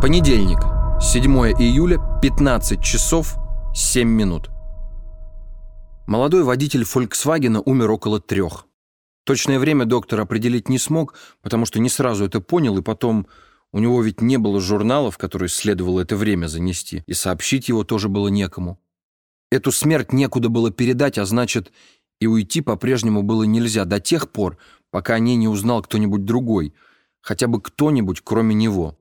Понедельник, 7 июля, 15 часов 7 минут. Молодой водитель «Фольксвагена» умер около трех. Точное время доктор определить не смог, потому что не сразу это понял, и потом у него ведь не было журналов, которые следовало это время занести, и сообщить его тоже было некому. Эту смерть некуда было передать, а значит, и уйти по-прежнему было нельзя до тех пор, пока о ней не узнал кто-нибудь другой, хотя бы кто-нибудь, кроме него.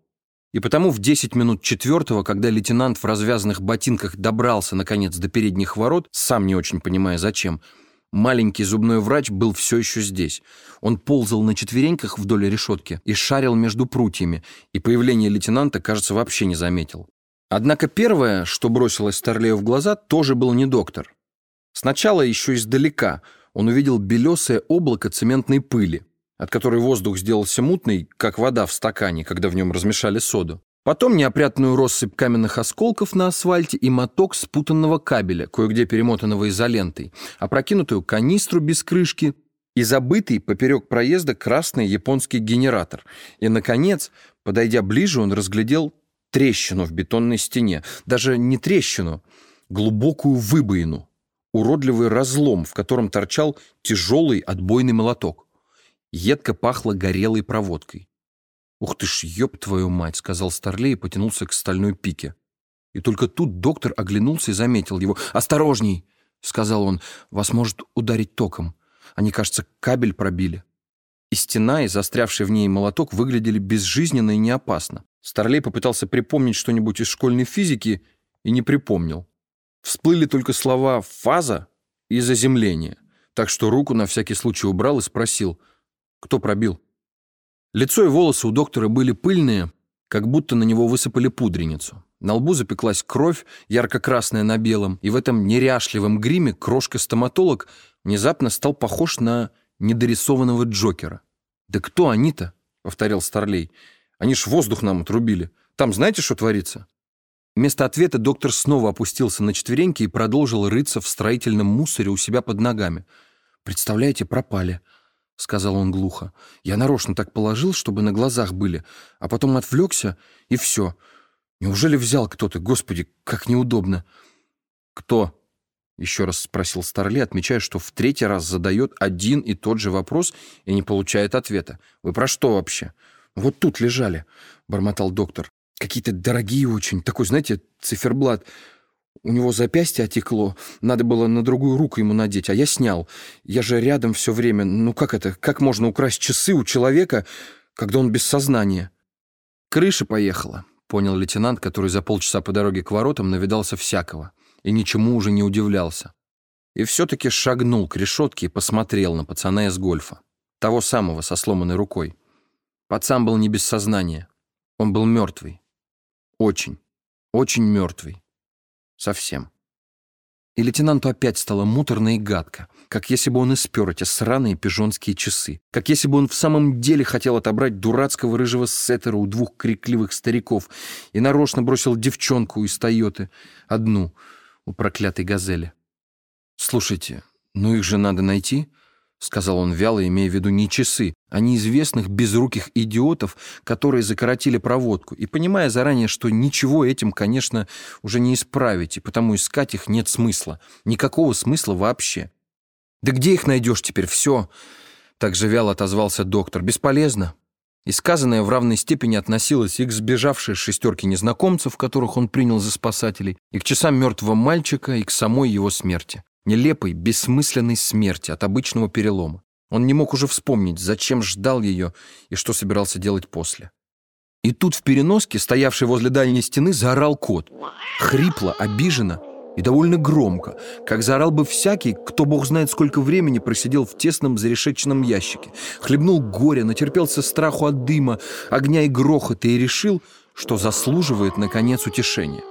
И потому в 10 минут четвертого, когда лейтенант в развязанных ботинках добрался, наконец, до передних ворот, сам не очень понимая зачем, маленький зубной врач был все еще здесь. Он ползал на четвереньках вдоль решетки и шарил между прутьями, и появление лейтенанта, кажется, вообще не заметил. Однако первое, что бросилось Старлею в глаза, тоже был не доктор. Сначала еще издалека он увидел белесое облако цементной пыли от которой воздух сделался мутный, как вода в стакане, когда в нем размешали соду. Потом неопрятную россыпь каменных осколков на асфальте и моток спутанного кабеля, кое-где перемотанного изолентой, опрокинутую канистру без крышки и забытый поперек проезда красный японский генератор. И, наконец, подойдя ближе, он разглядел трещину в бетонной стене. Даже не трещину, глубокую выбоину, уродливый разлом, в котором торчал тяжелый отбойный молоток. Едко пахло горелой проводкой. «Ух ты ж, ёб твою мать!» — сказал Старлей и потянулся к стальной пике. И только тут доктор оглянулся и заметил его. «Осторожней!» — сказал он. «Вас может ударить током. Они, кажется, кабель пробили». И стена, и застрявший в ней молоток выглядели безжизненно и неопасно. Старлей попытался припомнить что-нибудь из школьной физики и не припомнил. Всплыли только слова «фаза» и «заземление», так что руку на всякий случай убрал и спросил — кто пробил? Лицо и волосы у доктора были пыльные, как будто на него высыпали пудреницу. На лбу запеклась кровь, ярко-красная на белом, и в этом неряшливом гриме крошка-стоматолог внезапно стал похож на недорисованного Джокера. «Да кто они-то?» — повторил Старлей. «Они ж воздух нам отрубили. Там знаете, что творится?» Вместо ответа доктор снова опустился на четвереньки и продолжил рыться в строительном мусоре у себя под ногами. «Представляете, пропали», — сказал он глухо. «Я нарочно так положил, чтобы на глазах были, а потом отвлекся, и все. Неужели взял кто-то? Господи, как неудобно!» «Кто?» — еще раз спросил Старли, отмечая, что в третий раз задает один и тот же вопрос и не получает ответа. «Вы про что вообще?» «Вот тут лежали», — бормотал доктор. «Какие-то дорогие очень. Такой, знаете, циферблат. У него запястье отекло, надо было на другую руку ему надеть, а я снял. Я же рядом все время. Ну как это? Как можно украсть часы у человека, когда он без сознания? Крыша поехала, понял лейтенант, который за полчаса по дороге к воротам навидался всякого и ничему уже не удивлялся. И все-таки шагнул к решетке и посмотрел на пацана из гольфа. Того самого, со сломанной рукой. Пацан был не без сознания. Он был мертвый. Очень, очень мертвый. Совсем. И лейтенанту опять стало муторно и гадко, как если бы он испер эти сраные пижонские часы, как если бы он в самом деле хотел отобрать дурацкого рыжего сеттера у двух крикливых стариков и нарочно бросил девчонку из Тойоты, одну, у проклятой газели. «Слушайте, ну их же надо найти», — сказал он вяло, имея в виду не часы, а неизвестных безруких идиотов, которые закоротили проводку, и понимая заранее, что ничего этим, конечно, уже не исправить, и потому искать их нет смысла. Никакого смысла вообще. «Да где их найдешь теперь? Все!» Так же вяло отозвался доктор. «Бесполезно». И сказанное в равной степени относилось и к сбежавшей шестерке незнакомцев, которых он принял за спасателей, и к часам мертвого мальчика, и к самой его смерти нелепой, бессмысленной смерти от обычного перелома. Он не мог уже вспомнить, зачем ждал ее и что собирался делать после. И тут в переноске, стоявшей возле дальней стены, заорал кот. Хрипло, обиженно и довольно громко, как заорал бы всякий, кто бог знает сколько времени просидел в тесном зарешеченном ящике, хлебнул горе, натерпелся страху от дыма, огня и грохота и решил, что заслуживает, наконец, утешения.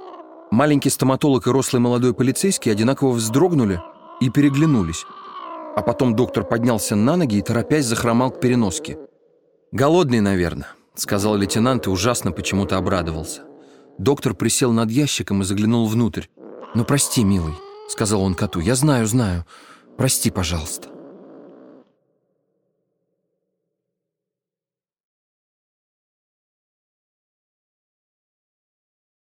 Маленький стоматолог и рослый молодой полицейский одинаково вздрогнули и переглянулись. А потом доктор поднялся на ноги и, торопясь, захромал к переноске. «Голодный, наверное», — сказал лейтенант и ужасно почему-то обрадовался. Доктор присел над ящиком и заглянул внутрь. «Ну, прости, милый», — сказал он коту, — «я знаю, знаю. Прости, пожалуйста».